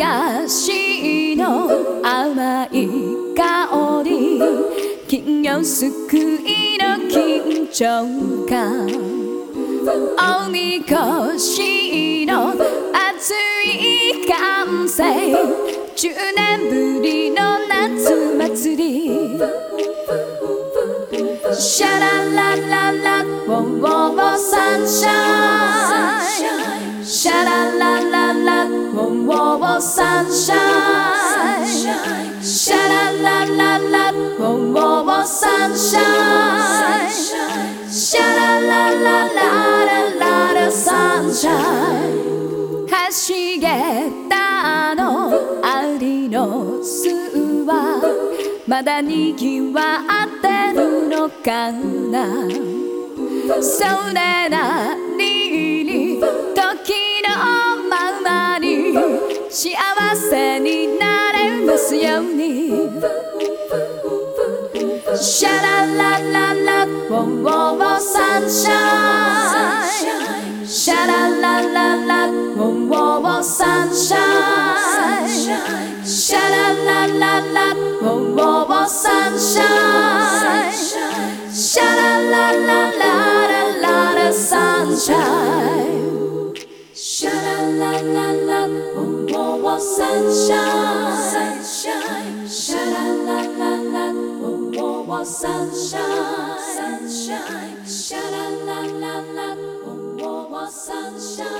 私の甘い香り金魚すくいの緊張感おみこしの熱い歓声。10年ぶりの夏祭り。シャララララウォンウォンウォン sunsh ine シャララララウォンウォンウォン sunshine。シャララララウォンウォンウォン sunshine。sunshine 橋桁のありの巣はまだにぎわってるのかな。それなりに時のままに幸せになれますように。シャララララウォンウォンウォン sunshine シャララララウォンウォンウォン sunshine シャララララウォンウォンウォン sunshインシャラララララララサンシャイン Sha la la la la, oh, oh, oh, sunshine, sunshine. Sha la la la la, oh, oh, oh, sunshine, sunshine. Sha la sunshine.